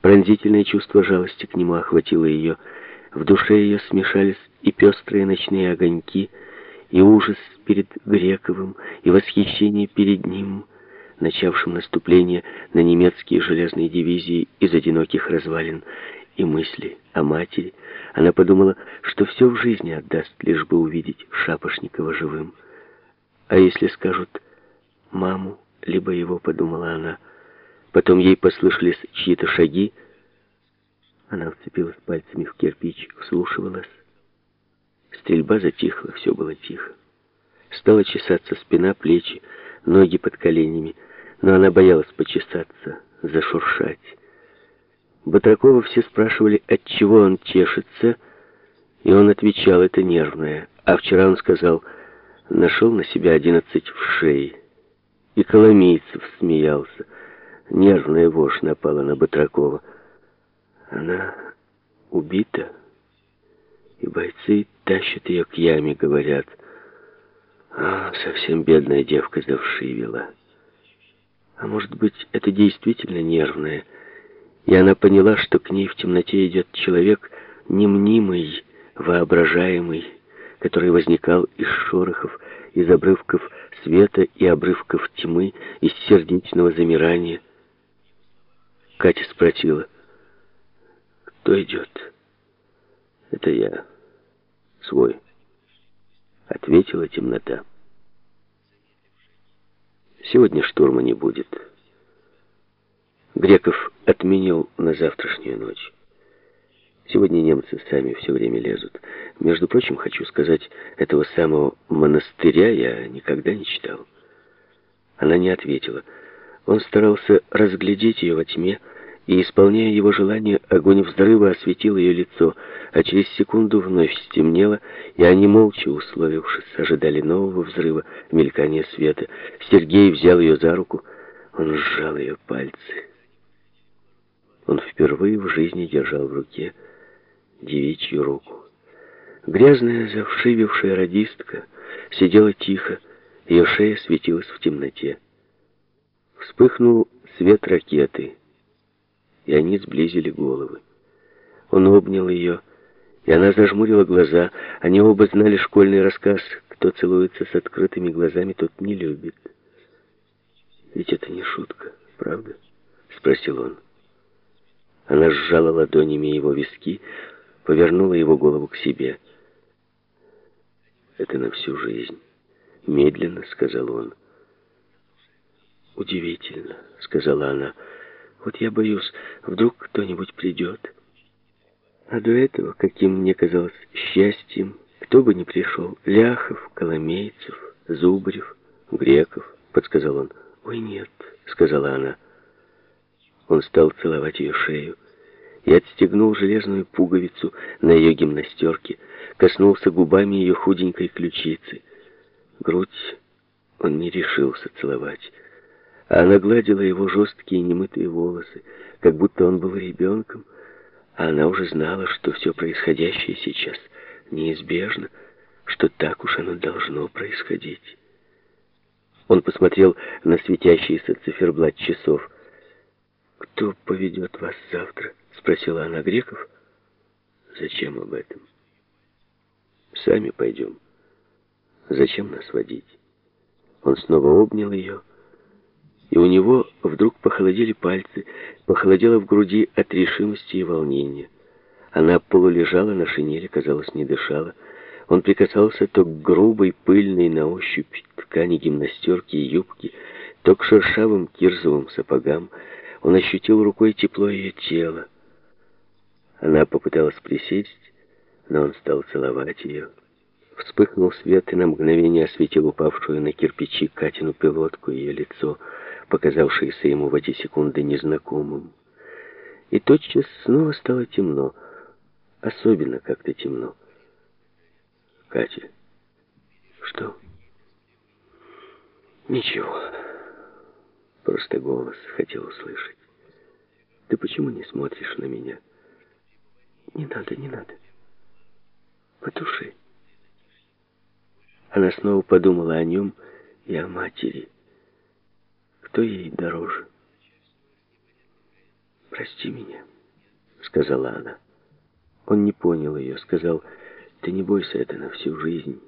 Пронзительное чувство жалости к нему охватило ее. В душе ее смешались и пестрые ночные огоньки, и ужас перед Грековым, и восхищение перед ним, начавшим наступление на немецкие железные дивизии из одиноких развалин, и мысли о матери. Она подумала, что все в жизни отдаст, лишь бы увидеть Шапошникова живым. А если скажут «маму», либо его, подумала она, — Потом ей послышались чьи-то шаги. Она вцепилась пальцами в кирпич, вслушивалась. Стрельба затихла, все было тихо. Стала чесаться спина, плечи, ноги под коленями, но она боялась почесаться, зашуршать. Батракова все спрашивали, от чего он чешется, и он отвечал, это нервное. А вчера он сказал, нашел на себя одиннадцать в шее. И Коломийцев смеялся. Нервная вошь напала на Батракова. Она убита, и бойцы тащат ее к яме, говорят. А, совсем бедная девка завшивела. А может быть, это действительно нервная, и она поняла, что к ней в темноте идет человек немнимый, воображаемый, который возникал из шорохов, из обрывков света и обрывков тьмы, из сердечного замирания. Катя спросила. «Кто идет?» «Это я. Свой». Ответила темнота. «Сегодня штурма не будет». Греков отменил на завтрашнюю ночь. Сегодня немцы сами все время лезут. Между прочим, хочу сказать, этого самого монастыря я никогда не читал. Она не ответила. Он старался разглядеть ее во тьме, и, исполняя его желание, огонь взрыва осветил ее лицо, а через секунду вновь стемнело, и они, молча условившись, ожидали нового взрыва, мелькания света. Сергей взял ее за руку, он сжал ее пальцы. Он впервые в жизни держал в руке девичью руку. Грязная, завшивившая радистка сидела тихо, ее шея светилась в темноте. Вспыхнул свет ракеты, и они сблизили головы. Он обнял ее, и она зажмурила глаза. Они оба знали школьный рассказ «Кто целуется с открытыми глазами, тот не любит». «Ведь это не шутка, правда?» — спросил он. Она сжала ладонями его виски, повернула его голову к себе. «Это на всю жизнь», — медленно сказал он. «Удивительно», — сказала она. «Вот я боюсь, вдруг кто-нибудь придет». А до этого, каким мне казалось счастьем, кто бы ни пришел, Ляхов, Коломейцев, Зубарев, Греков, подсказал он. «Ой, нет», — сказала она. Он стал целовать ее шею и отстегнул железную пуговицу на ее гимнастерке, коснулся губами ее худенькой ключицы. Грудь он не решился целовать. Она гладила его жесткие немытые волосы, как будто он был ребенком, а она уже знала, что все происходящее сейчас неизбежно, что так уж оно должно происходить. Он посмотрел на светящийся циферблат часов. «Кто поведет вас завтра?» — спросила она Греков. «Зачем об этом?» «Сами пойдем. Зачем нас водить?» Он снова обнял ее и у него вдруг похолодели пальцы, похолодело в груди от решимости и волнения. Она полулежала на шинели, казалось, не дышала. Он прикасался то к грубой, пыльной на ощупь ткани гимнастерки и юбки, то к шершавым кирзовым сапогам. Он ощутил рукой тепло ее тела. Она попыталась присесть, но он стал целовать ее. Вспыхнул свет и на мгновение осветил упавшую на кирпичи Катину пилотку ее лицо — показавшееся ему в эти секунды незнакомым. И тотчас снова стало темно, особенно как-то темно. Катя, что? Ничего. Просто голос хотел услышать. Ты почему не смотришь на меня? Не надо, не надо. Потуши. Она снова подумала о нем и о матери. Кто ей дороже? «Прости меня», — сказала она. Он не понял ее, сказал, «Ты не бойся, это на всю жизнь».